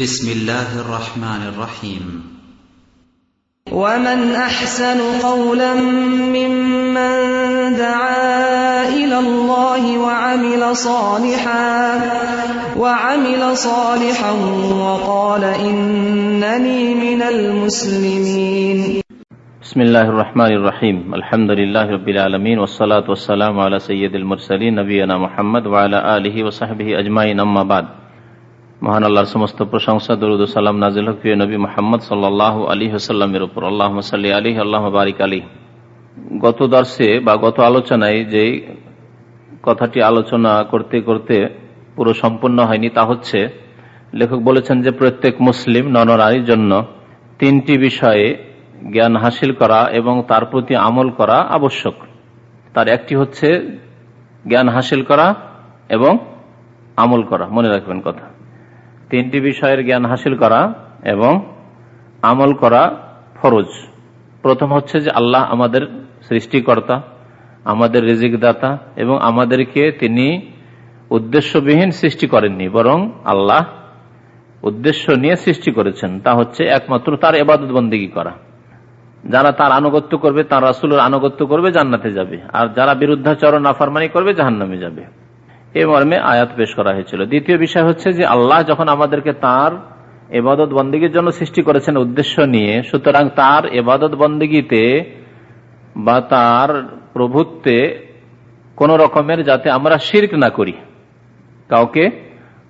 بسم الله الرحمن الرحيم. ومن أحسن قولا ممن دعا إلى الله وعمل صالحا وعمل صالحا وقال إنني من المسلمين. بسم الله الرحمن الرحيم. الحمد لله رب العالمين والصلاة والسلام على سيد المرسلين نبينا محمد وعلى آله وصحبه أجمعين. أما بعد মহান আল্লাহর সমস্ত প্রশংসা, দরুদ সালাম নাজিল হক প্রিয় নবী মোহাম্মদ সাল্লাহ আলী হাসাল্লামের উপর। আল্লাহ সাল্লি আলী আল্লাহ বারিক আলী গত দর্শে বা গত আলোচনায় যে কথাটি আলোচনা করতে করতে পুরো সম্পূর্ণ হয়নি, তা হচ্ছে লেখক বলেছেন যে প্রত্যেক মুসলিম নরনারীর জন্য তিনটি বিষয়ে জ্ঞান হাসিল করা এবং তার প্রতি আমল করা আবশ্যক। তার একটি হচ্ছে জ্ঞান হাসিল করা এবং আমল করা। মনে রাখবেন কথা। তিনটি বিষয়ের জ্ঞান হাসিল করা এবং আমল করা ফরজ। প্রথম হচ্ছে যে আল্লাহ আমাদের সৃষ্টিকর্তা, আমাদের রিজিক দাতা এবং আমাদেরকে তিনি উদ্দেশ্যবিহীন সৃষ্টি করেননি, বরং আল্লাহ উদ্দেশ্য নিয়ে সৃষ্টি করেছেন। তা হচ্ছে একমাত্র তার এবাদত বন্দিগি করা। যারা তার আনুগত্য করবে, তার রাসুলের আনুগত্য করবে, জান্নাতে যাবে। আর যারা বিরুদ্ধাচরণ, নাফারমানি করবে, জাহান্নামে যাবে। এ মর্মে আয়াত পেশ করা হয়েছিল। দ্বিতীয় বিষয় হচ্ছে যে আল্লাহ যখন আমাদেরকে তার এবাদত বন্দীগীর জন্য সৃষ্টি করেছেন উদ্দেশ্য নিয়ে, সুতরাং তার এবাদত বন্দীগীতে বা তার প্রভুত্বে কোন রকমের যাতে আমরা শির্ক না করি, কাউকে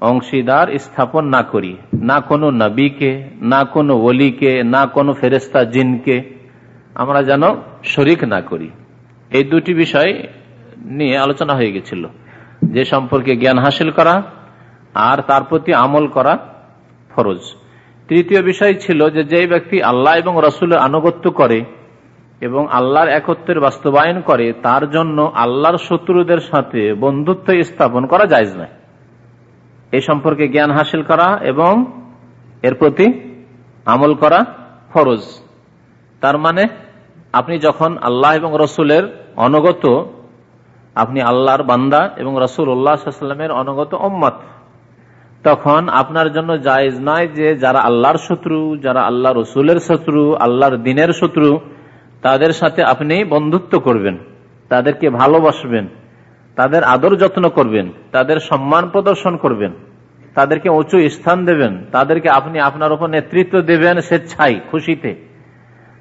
অংশীদার স্থাপন না করি, না কোনো নবীকে, না কোনো ওলিকে, না কোনো ফেরেস্তা জিনকে আমরা যেন শরিক না করি। এই দুটি বিষয় নিয়ে আলোচনা হয়ে গেছিল। যে সম্পর্কে জ্ঞান হাসিল করা আর তার প্রতি আমল করা ফরজ। তৃতীয় বিষয় ছিল যে যে ব্যক্তি আল্লাহ এবং রসুলের আনুগত্য করে এবং আল্লাহর একত্রের বাস্তবায়ন করে, তার জন্য আল্লাহর শত্রুদের সাথে বন্ধুত্ব স্থাপন করা যায় না এই সম্পর্কে জ্ঞান হাসিল করা এবং এর প্রতি আমল করা ফরজ। তার মানে আপনি যখন আল্লাহ এবং রসুলের অনগত আপনি আল্লাহর বান্দা এবং রসুল উল্লাহামের অনুগত ওম্মত তখন আপনার জন্য জায়জ নয় যে যারা আল্লাহর শত্রু, যারা আল্লাহ রসুলের শত্রু, আল্লাহর দিনের শত্রু, তাদের সাথে আপনি বন্ধুত্ব করবেন, তাদেরকে ভালোবাসবেন, তাদের আদর যত্ন করবেন, তাদের সম্মান প্রদর্শন করবেন, তাদেরকে উঁচু স্থান দেবেন, তাদেরকে আপনি আপনার উপর নেতৃত্ব দেবেন স্বেচ্ছাই খুশিতে।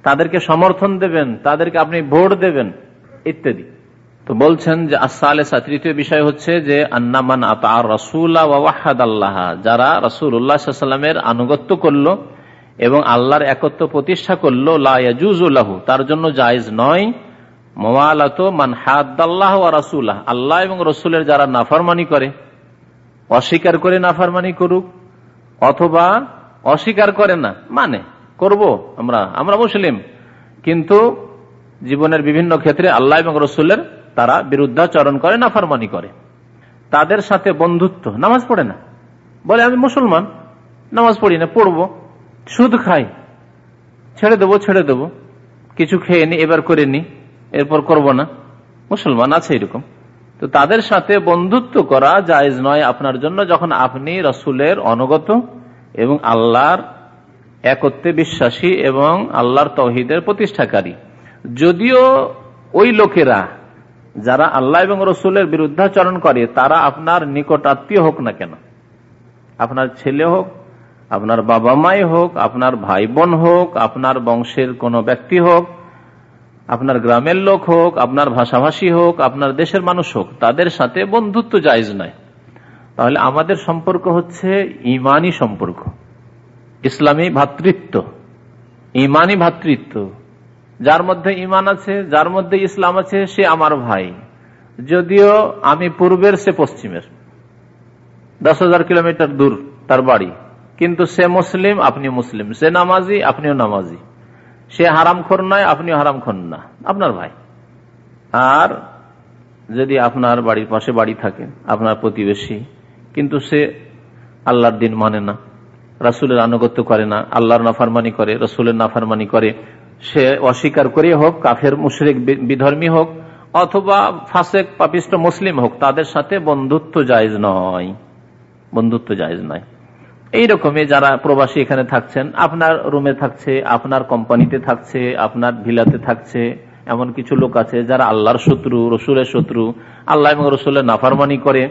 তাদেরকে সমর্থন দেবেন, তাদেরকে আপনি ভোট দেবেন, ইত্যাদি। তো বলছেন যে আসালেসা তৃতীয় বিষয় হচ্ছে যে আন্নামান আতার রসুল্লাহ ওয়াহাদ আল্লাহ যারা রসুল উল্লাহামের আনুগত্য করল এবং আল্লাহর একত্র প্রতিষ্ঠা করল লাজুজুল্লাহ তার জন্য জায়জ নয়। মোয়ালাত মান হাদ্দাল্লাহ ও রাসুল্লাহ আল্লাহ এবং রসুলের যারা নাফরমানি করে, অস্বীকার করে নাফরমানি করুক, অথবা অস্বীকার করে না মানে করব আমরা আমরা মুসলিম। কিন্তু জীবনের বিভিন্ন ক্ষেত্রে আল্লাহ এবং রসুলের তারা বিরুদ্ধাচরণ করে না নাফারমানি করে। তাদের সাথে বন্ধুত্ব, নামাজ পড়ে না। বলে, আমি মুসলমান, নামাজ পড়ি না, পড়ব, সুদ খাই, ছেড়ে দেবো ছেড়ে দেবো, কিছু খেয়ে নি, এবার করে নি, এরপর করব না। মুসলমান আছে এরকম। তো তাদের সাথে বন্ধুত্ব করা জায়জ নয় আপনার জন্য যখন আপনি রসুলের অনগত এবং আল্লাহর একত্রে বিশ্বাসী এবং আল্লাহর তহিদের প্রতিষ্ঠাকারী। যদিও ওই লোকেরা যারা আল্লাহ এবং রসুলের বিরুদ্ধাচরণ করে, তারা আপনার নিকট আত্মীয় হোক না কেন? আপনার ছেলে হোক, আপনার বাবা মাই হোক, আপনার ভাই বোন হোক, আপনার বংশের কোনো ব্যক্তি হোক, আপনার গ্রামের লোক হোক, আপনার ভাষাভাষী হোক, আপনার দেশের মানুষ হোক, তাদের সাথে বন্ধুত্ব জায়জ নয়। তাহলে আমাদের সম্পর্ক হচ্ছে ইমানি সম্পর্ক। ইসলামী ভাতৃত্ব, ইমানি ভাতৃত্ব। যার মধ্যে ইমান আছে, যার মধ্যে ইসলাম আছে, সে আমার ভাই। যদিও আমি পূর্বের, সে পশ্চিমের। দশ হাজার কিলোমিটার দূর তার বাড়ি। কিন্তু সে মুসলিম, আপনি মুসলিম। সে নামাজি, আপনিও নামাজি। সে হারাম হারামখোর নয়, আপনিও হারাম হারামখোর না। আপনার ভাই। আর যদি আপনার বাড়ির পাশে বাড়ি থাকে, আপনার প্রতিবেশী, কিন্তু সে আল্লাহর দিন মানে না। রাসুলের আনুগত্য করে না, আল্লাহর নাফারমানি করে, রসুলের নাফারমানি করে সে অস্বীকার করে হোক, কাফের, মুশরিক বিধর্মী হোক, অথবা ফাসেক, পাপিষ্ট, মুসলিম হোক, তাদের সাথে বন্ধুত্ব জায়জ নয়। বন্ধুত্ব জায়জ নয়। এইরকমই যারা প্রবাসী এখানে থাকছেন, আপনার রুমে থাকছে, আপনার কোম্পানিতে থাকছে, আপনার ভিলাতে থাকছে, এমন কিছু লোক আছে যারা আল্লাহর শত্রু, রসুলের শত্রু, আল্লাহ এবং রসুলের নাফারমানি করে।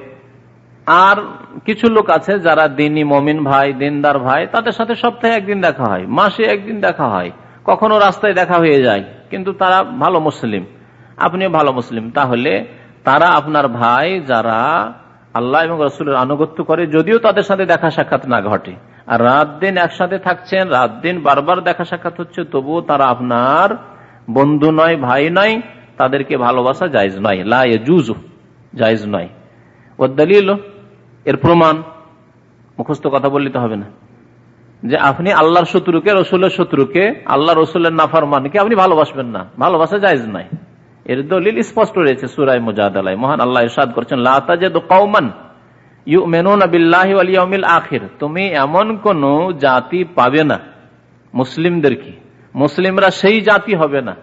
আর কিছু লোক আছে যারা দিনী মমিন ভাই, দিনদার ভাই, তাদের সাথে সপ্তাহে একদিন দেখা হয়, মাসে একদিন দেখা হয়। কখনো রাস্তায় দেখা হয়ে যায়, কিন্তু তারা ভালো মুসলিম। আপনিও ভালো মুসলিম। তাহলে তারা আপনার ভাই, যারা আল্লাহ এবং রসুলের আনুগত্য করে, যদিও তাদের সাথে দেখা সাক্ষাৎ না ঘটে। আর রাত দিন একসাথে থাকছেন, রাত দিন বারবার দেখা সাক্ষাৎ হচ্ছে, তবুও তারা আপনার বন্ধু নয়, ভাই নয়, তাদেরকে ভালোবাসা জায়জ নয়। লা জুজ জায়জ নয়। ও দলিল এর প্রমাণ। মুখস্থ কথা বললে তো হবে না। যে আপনি আল্লাহর শত্রুকে, রসুলের শত্রুকে, আল্লাহ রসুলের নাফার মানকে আপনি ভালোবাসবেন না। ভালোবাসা জায়জ নাই। এর দলিল স্পষ্ট রয়েছে সুরাই মুজাদালাই মহান আল্লাহ ইরশাদ করছেন মেনুন আখির। তুমি এমন কোন জাতি পাবে না, মুসলিমদের কি? মুসলিমরা সেই জাতি হবে না।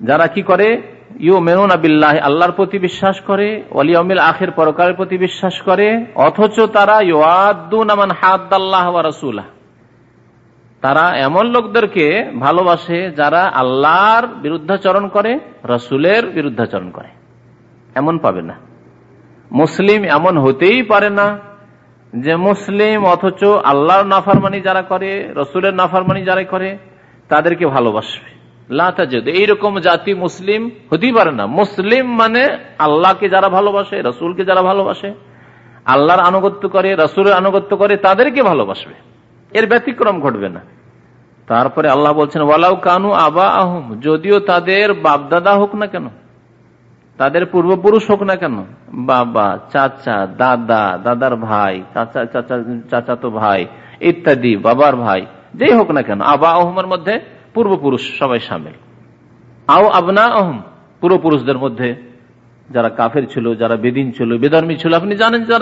যারা কি করে? ইউ মেনুন আবিল্লাহ আল্লাহর প্রতি বিশ্বাস করে অলিয়মিল আখের পরকারের প্রতি বিশ্বাস করে, অথচ তারা ইউদ্দুন হাদ আল্লাহ রসুল্লাহ তারা এমন লোকদেরকে ভালোবাসে যারা আল্লাহর বিরুদ্ধাচরণ করে, রসুলের বিরুদ্ধাচরণ করে। এমন পাবে না। মুসলিম এমন হতেই পারে না যে মুসলিম অথচ আল্লাহর নাফারমানি যারা করে, রসুলের নাফারমানি যারা করে, তাদেরকে ভালোবাসবে। এইরকম জাতি মুসলিম হতেই পারে না। মুসলিম মানে আল্লাহকে যারা ভালোবাসে, রসুলকে যারা ভালোবাসে, আল্লাহর আনুগত্য করে, রসুলের আনুগত্য করে, তাদেরকে ভালোবাসবে। এর ব্যতিক্রম ঘটবে না। তারপরে আল্লাহ বলছেন, ওয়ালাউ কানু আবা আহম যদিও তাদের বাপদাদা হোক না কেন, তাদের পূর্বপুরুষ হোক না কেন, বাবা, চাচা, দাদা, দাদার ভাই, চাচা চাচা, চাচাতো ভাই, ইত্যাদি, বাবার ভাই, যেই হোক না কেন আবা আহমের মধ্যে পূর্বপুরুষ সবাই সামিল। আও আবনা আহম পূর্বপুরুষদের মধ্যে যারা কাফের ছিল, যারা বেদিন ছিল, বেধর্মী ছিল, আপনি জানেন যারা